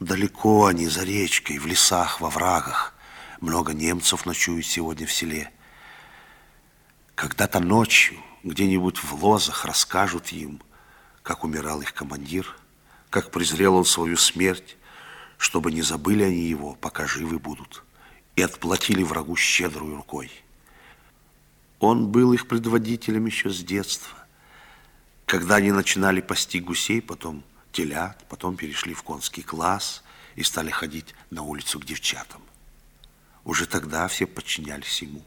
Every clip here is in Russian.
Далеко они, за речкой, в лесах, во врагах. Много немцев ночуют сегодня в селе. Когда-то ночью где-нибудь в лозах расскажут им, как умирал их командир, как презрел он свою смерть, чтобы не забыли они его, пока живы будут, и отплатили врагу щедрой рукой. Он был их предводителем еще с детства, когда они начинали пасти гусей, потом телят, потом перешли в конский класс и стали ходить на улицу к девчатам. Уже тогда все подчинялись ему.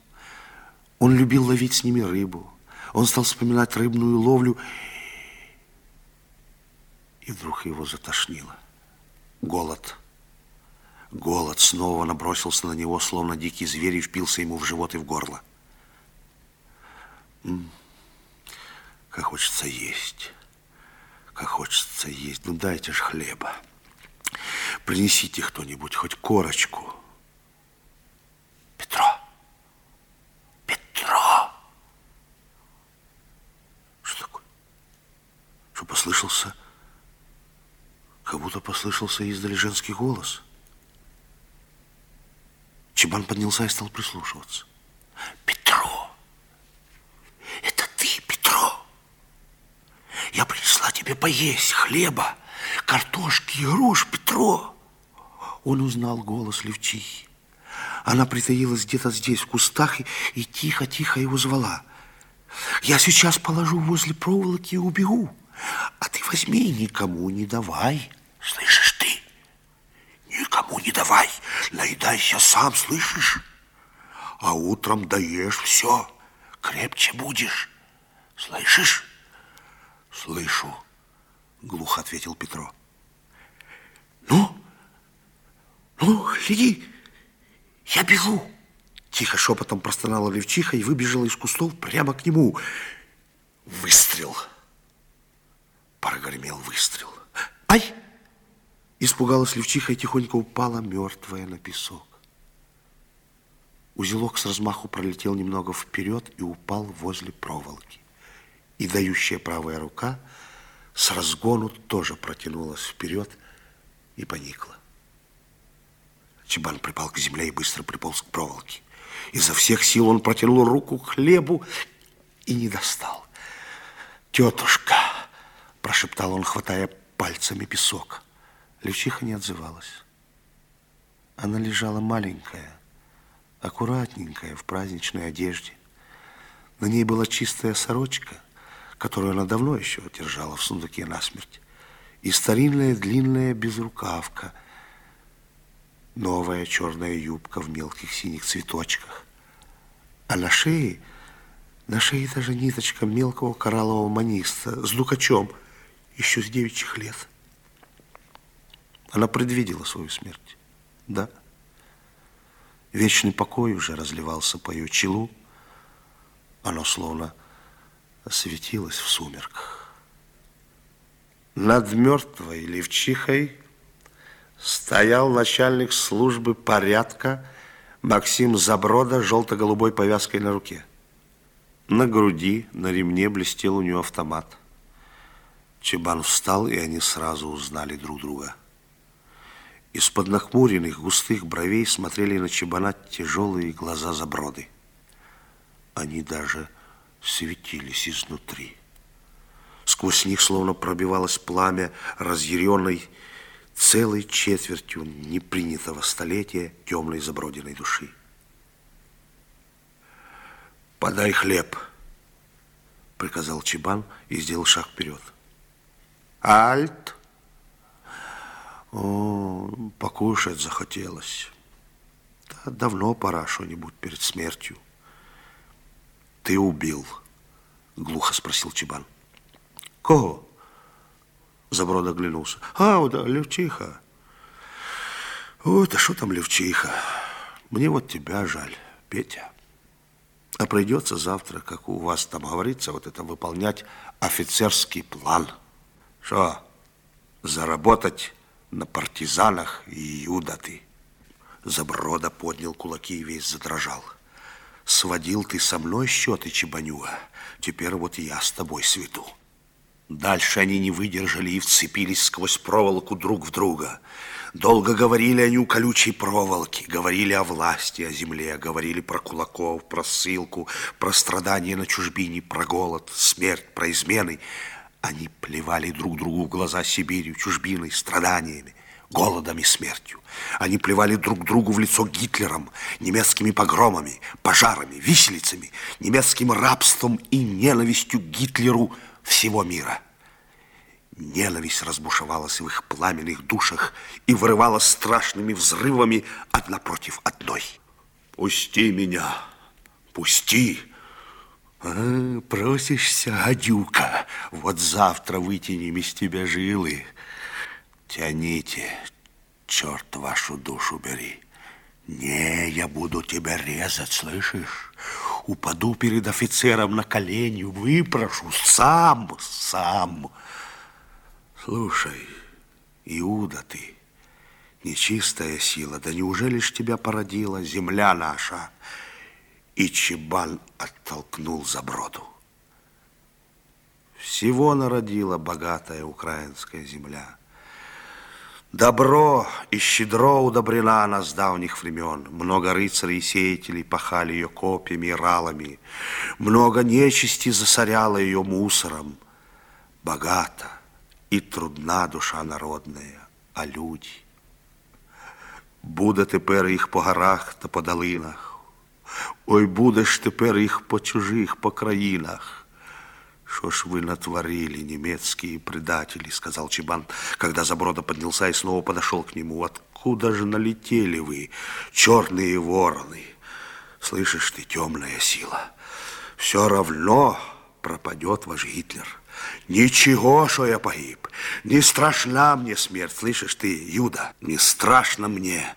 Он любил ловить с ними рыбу. Он стал вспоминать рыбную ловлю, и вдруг его затошнило. Голод. Голод снова набросился на него, словно дикий зверь, и впился ему в живот и в горло. Как хочется есть как хочется есть. Ну, дайте ж хлеба. Принесите кто-нибудь хоть корочку. Петро! Петро! Что такое? Что послышался? Как будто послышался издали женский голос. Чебан поднялся и стал прислушиваться. Петро! Это ты, Петро! Я принесла тебе поесть хлеба, картошки и груш, Петро. Он узнал голос Левчихи. Она притаилась где-то здесь, в кустах, и тихо-тихо его звала. Я сейчас положу возле проволоки и убегу, а ты возьми и никому не давай. Слышишь ты? Никому не давай, наедайся сам, слышишь? А утром даешь все, крепче будешь, слышишь? Слышу, глухо ответил Петро. Ну, ну, гляди, я бегу. Тихо шепотом простонала Левчиха и выбежала из кустов прямо к нему. Выстрел. Прогремел выстрел. Ай! Испугалась Левчиха и тихонько упала, мертвая на песок. Узелок с размаху пролетел немного вперед и упал возле проволоки и дающая правая рука с разгону тоже протянулась вперед и поникла. Чебан припал к земле и быстро приполз к проволоке. Изо всех сил он протянул руку к хлебу и не достал. «Тетушка!» – прошептал он, хватая пальцами песок. Левчиха не отзывалась. Она лежала маленькая, аккуратненькая, в праздничной одежде. На ней была чистая сорочка – которую она давно еще держала в сундуке насмерть, и старинная длинная безрукавка, новая черная юбка в мелких синих цветочках. А на шее, на шее даже ниточка мелкого кораллового маниста с дукачом еще с девичьих лет. Она предвидела свою смерть, да. Вечный покой уже разливался по ее челу, оно словно светилась в сумерках. Над мертвой левчихой стоял начальник службы порядка Максим Заброда желто-голубой повязкой на руке. На груди, на ремне блестел у него автомат. Чебан встал, и они сразу узнали друг друга. Из-под нахмуренных густых бровей смотрели на Чебана тяжелые глаза Заброды. Они даже светились изнутри. Сквозь них словно пробивалось пламя разъяренной целой четвертью непринятого столетия темной заброденной души. «Подай хлеб», — приказал Чебан и сделал шаг вперед. «Альт!» О, покушать захотелось. Да, давно пора что-нибудь перед смертью ты убил? Глухо спросил Чебан. Кого? Заброд оглянулся. А, да, Левчиха. Вот, а что там Левчиха? Мне вот тебя жаль, Петя. А придется завтра, как у вас там говорится, вот это выполнять офицерский план. Что, заработать на партизанах и Иуда ты? Заброда поднял кулаки и весь задрожал. Сводил ты со мной счеты, Чебанюга. Теперь вот я с тобой свету. Дальше они не выдержали и вцепились сквозь проволоку друг в друга. Долго говорили они у колючей проволоки, говорили о власти, о земле, говорили про кулаков, про ссылку, про страдания на чужбине, про голод, смерть, про измены. Они плевали друг другу в глаза Сибирью, чужбиной, страданиями, голодом и смертью. Они плевали друг другу в лицо Гитлером, немецкими погромами, пожарами, виселицами, немецким рабством и ненавистью к Гитлеру всего мира. Ненависть разбушевалась в их пламенных душах и вырывалась страшными взрывами одна против одной. «Пусти меня! Пусти!» а, «Просишься, гадюка, вот завтра вытянем из тебя жилы. Тяните, черт вашу душу бери. Не, я буду тебя резать, слышишь? Упаду перед офицером на колени, выпрошу сам, сам». Слушай, Иуда ты, нечистая сила, да неужели ж тебя породила земля наша? И Чебан оттолкнул за броду. Всего народила богатая украинская земля. Добро и щедро удобрена она с давних времен. Много рыцарей и сеятелей пахали ее копьями и ралами. Много нечисти засоряло ее мусором. Богато і трудна душа народная, а люди. Буде тепер їх по горах та по долинах. Ой, будеш тепер їх по чужих, по країнах. Что ж вы натворили, немецкие предатели, сказал Чебан, когда Заброда поднялся и снова подошел к нему. Откуда же налетели вы, черные вороны? Слышишь ты, темная сила, все равно пропадет ваш Гитлер. Ничего, что я погиб. Не страшна мне смерть, слышишь ты, Юда? Не страшно мне.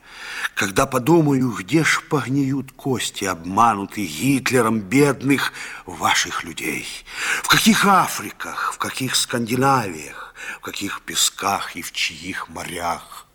Когда подумаю, где ж погниют кости обманутых Гитлером бедных ваших людей? В каких Африках, в каких Скандинавиях, в каких песках и в чьих морях?